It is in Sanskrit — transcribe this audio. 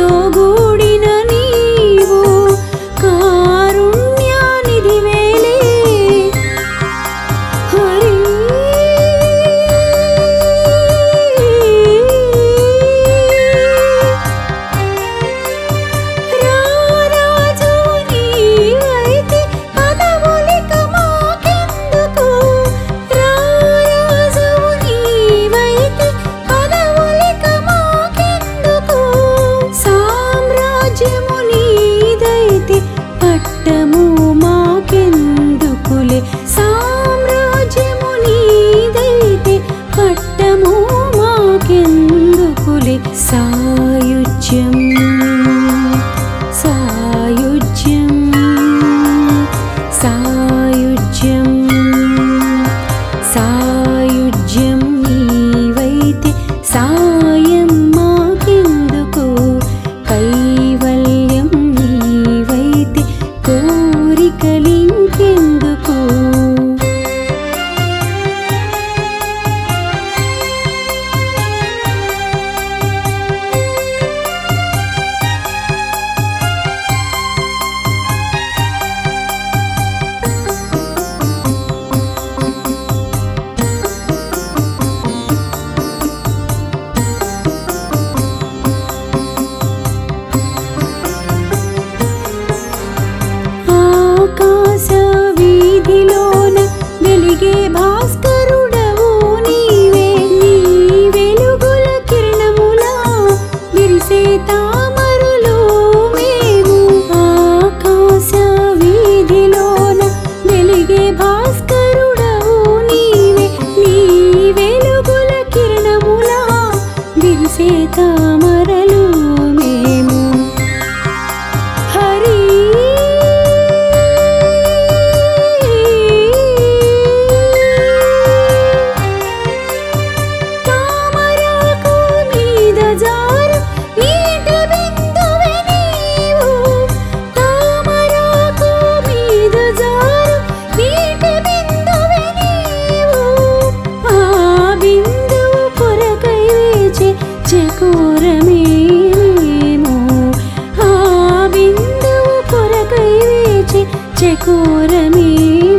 তো почему लगे भास्कर कोरमि।